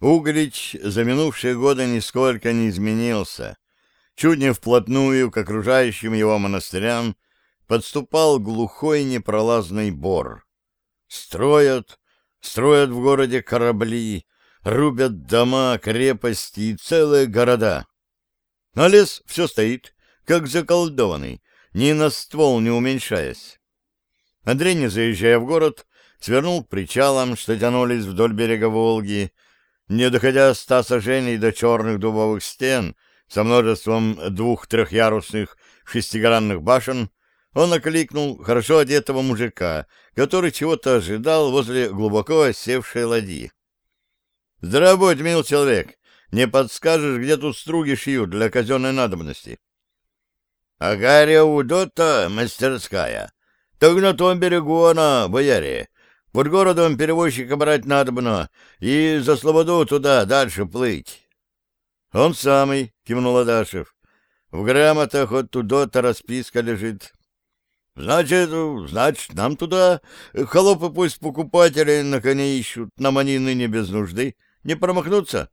Углич за минувшие годы нисколько не изменился. Чуть не вплотную к окружающим его монастырям подступал глухой непролазный бор. Строят, строят в городе корабли, рубят дома, крепости и целые города. А лес все стоит, как заколдованный, ни на ствол не уменьшаясь. Андрей, не заезжая в город, свернул к причалам, что тянулись вдоль берега Волги, не доходя ста сажений до черных дубовых стен со множеством двух-трехярусных шестигранных башен, он окликнул хорошо одетого мужика, который чего-то ожидал возле глубоко осевшей ладьи. — Здравствуй, мил человек! Не подскажешь, где тут струги шьют для казенной надобности? — Агария Удота, мастерская. Так на том берегу она, бояре. Под городом перевозчика брать надобно, и за слободу туда дальше плыть. — Он самый, — кивнул Адашев. — В грамотах от туда-то расписка лежит. — Значит, значит, нам туда. Холопы пусть покупатели на коне ищут, нам они ныне без нужды. Не промахнуться?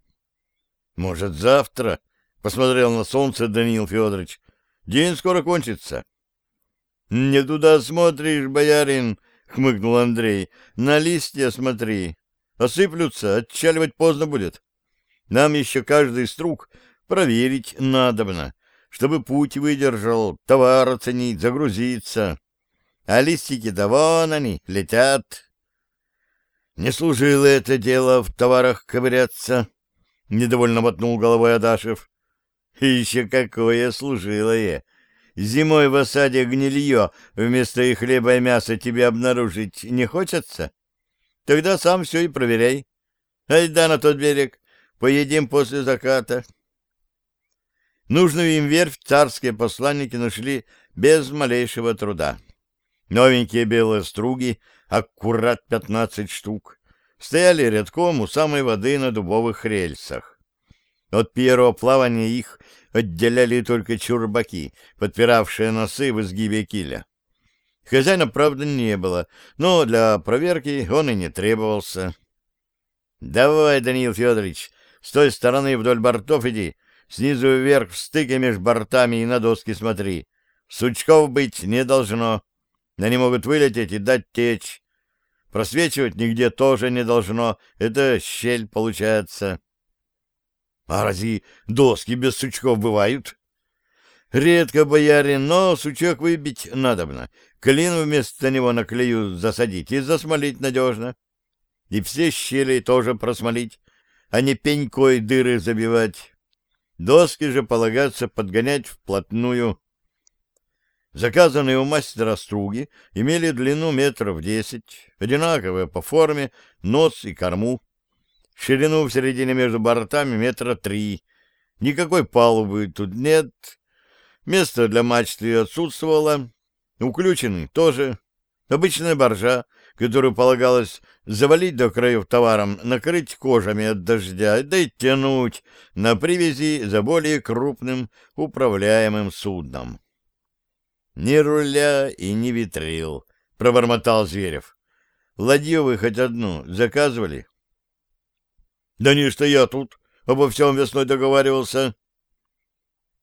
— Может, завтра? — посмотрел на солнце Даниил Федорович. — День скоро кончится. — Не туда смотришь, боярин, — хмыкнул Андрей. — На листья смотри. Осыплются, отчаливать поздно будет. Нам еще каждый струк проверить надобно, чтобы путь выдержал, товар оценить, загрузиться. А листики-то вон они, летят. Не служило это дело в товарах ковыряться, — недовольно мотнул головой Адашев. — Еще какое служилое! Зимой в осаде гнилье вместо и хлеба и мяса тебе обнаружить не хочется? Тогда сам все и проверяй. Айда на тот берег, поедим после заката. Нужную им верфь царские посланники нашли без малейшего труда. Новенькие белые струги, аккурат пятнадцать штук, стояли рядком у самой воды на дубовых рельсах. От первого плавания их отделяли только чурбаки, подпиравшие носы в изгибе киля. Хозяина, правда, не было, но для проверки он и не требовался. — Давай, Даниил Федорович, с той стороны вдоль бортов иди, снизу вверх в стыке между бортами и на доски смотри. Сучков быть не должно. Они могут вылететь и дать течь. Просвечивать нигде тоже не должно. Это щель получается. А разве доски без сучков бывают? Редко, боярин, но сучок выбить надобно. Клин вместо него на клею засадить и засмолить надежно. И все щели тоже просмолить, а не пенькой дыры забивать. Доски же полагается подгонять вплотную. Заказанные у мастера струги имели длину метров десять, одинаковые по форме, нос и корму ширину в середине между бортами метра три. Никакой палубы тут нет. Место для мачты отсутствовало. Уключенный тоже. Обычная боржа, которую полагалось завалить до краев товаром, накрыть кожами от дождя, да и тянуть на привязи за более крупным управляемым судном. «Ни руля и ни ветрил», — пробормотал Зверев. «Ладью вы хоть одну заказывали?» Да не, что я тут обо всем весной договаривался.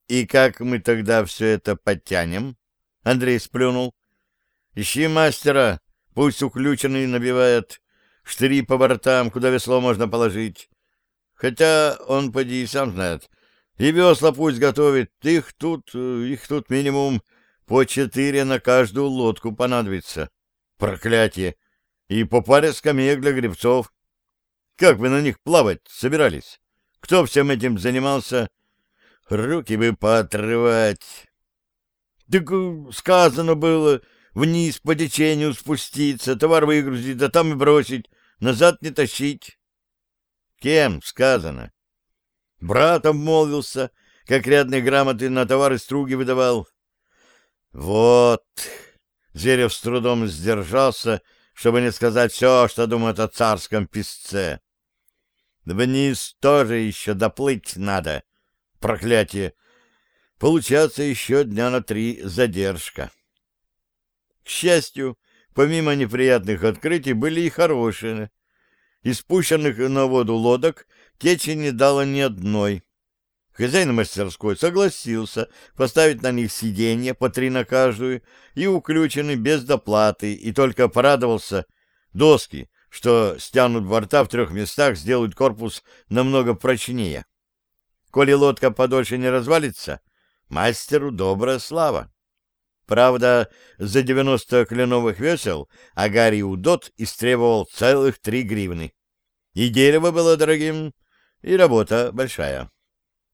И как мы тогда все это подтянем? Андрей сплюнул. Ищи мастера, пусть уключенный набивает, штыри по бортам, куда весло можно положить. Хотя он, поди, и сам знает. И весла пусть готовит, их тут, их тут минимум по четыре на каждую лодку понадобится. Проклятие! И по паре скамеек для гребцов. Как вы на них плавать собирались? Кто всем этим занимался? Руки бы поотрывать. Так э, сказано было, вниз по течению спуститься, товар выгрузить, да там и бросить, назад не тащить. Кем сказано? Братом молвился, как рядные грамоты на товары струги выдавал. Вот. Зверев с трудом сдержался, чтобы не сказать все, что думает о царском писце. Вниз тоже еще доплыть надо. Проклятие! Получается еще дня на три задержка. К счастью, помимо неприятных открытий, были и хорошие. Из пущенных на воду лодок течи не дало ни одной. Хозяин мастерской согласился поставить на них сиденья по три на каждую и уключены без доплаты, и только порадовался доски, что стянут борта в трех местах, сделают корпус намного прочнее. Коли лодка подольше не развалится, мастеру добрая слава. Правда, за девяносто кленовых весел Агарий Удот истребовал целых три гривны. И дерево было дорогим, и работа большая.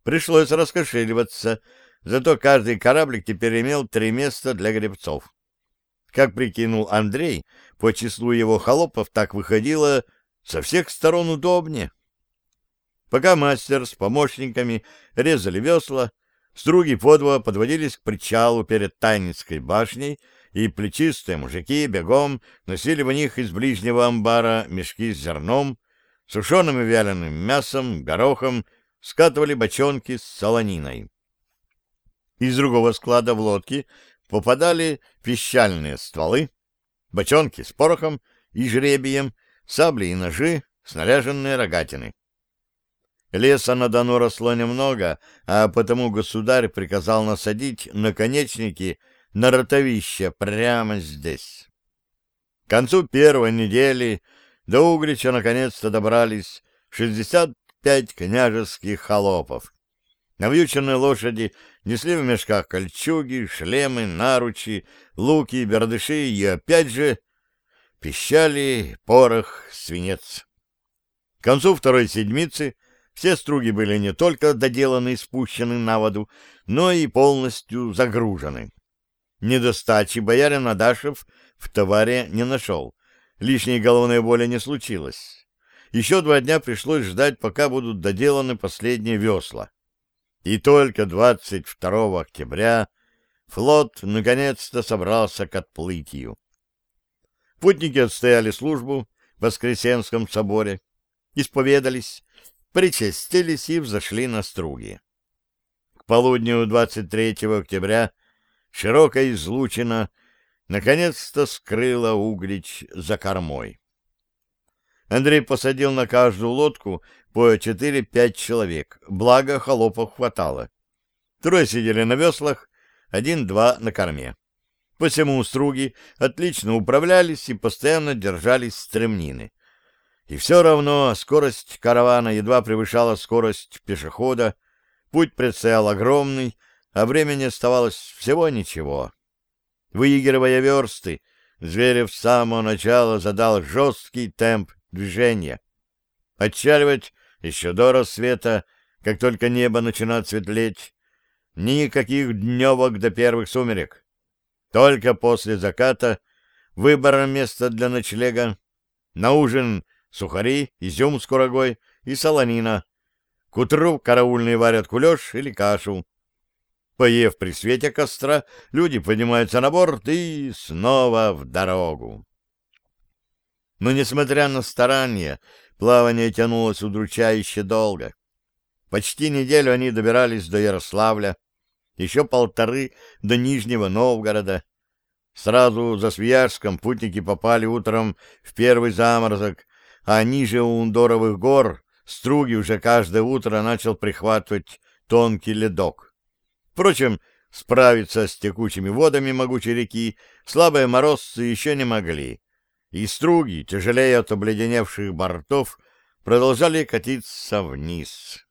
Пришлось раскошеливаться, зато каждый кораблик теперь имел три места для гребцов. Как прикинул Андрей, по числу его холопов так выходило со всех сторон удобнее. Пока мастер с помощниками резали весла, струги подво подводились к причалу перед Тайницкой башней, и плечистые мужики бегом носили в них из ближнего амбара мешки с зерном, сушеным и вяленым мясом, горохом, скатывали бочонки с солониной. Из другого склада в лодки попадали пищальные стволы, бочонки с порохом и жребием, сабли и ножи, снаряженные рогатины. Леса на Дону росло немного, а потому государь приказал насадить наконечники на ротовище прямо здесь. К концу первой недели до Угрича наконец-то добрались 65 княжеских холопов. Навьюченные лошади несли в мешках кольчуги, шлемы, наручи, луки, бердыши и, опять же, пищали, порох, свинец. К концу второй седмицы все струги были не только доделаны и спущены на воду, но и полностью загружены. Недостачи боярин Адашев в товаре не нашел. Лишней головной боли не случилось. Еще два дня пришлось ждать, пока будут доделаны последние весла. И только 22 октября флот наконец-то собрался к отплытию. Путники отстояли службу в Воскресенском соборе, исповедались, причастились и взошли на струги. К полудню 23 октября широкая излучина наконец-то скрыла Углич за кормой. Андрей посадил на каждую лодку по 4-5 человек, благо холопов хватало. Трое сидели на веслах, один-два на корме. Посему струги отлично управлялись и постоянно держались стремнины. И все равно скорость каравана едва превышала скорость пешехода, путь предстоял огромный, а времени оставалось всего ничего. Выигрывая версты, Зверев с самого начала задал жесткий темп движения. Отчаливать еще до рассвета, как только небо начинает светлеть, никаких дневок до первых сумерек. Только после заката выбора места для ночлега, на ужин сухари, изюм с курагой и солонина. К утру караульные варят кулеш или кашу. Поев при свете костра, люди поднимаются на борт и снова в дорогу. Но, несмотря на старания, плавание тянулось удручающе долго. Почти неделю они добирались до Ярославля, еще полторы до Нижнего Новгорода. Сразу за Свияжском путники попали утром в первый заморозок, а ниже Ундоровых гор Струги уже каждое утро начал прихватывать тонкий ледок. Впрочем, справиться с текучими водами могучей реки слабые морозцы еще не могли, и струги, тяжелее от обледеневших бортов, продолжали катиться вниз.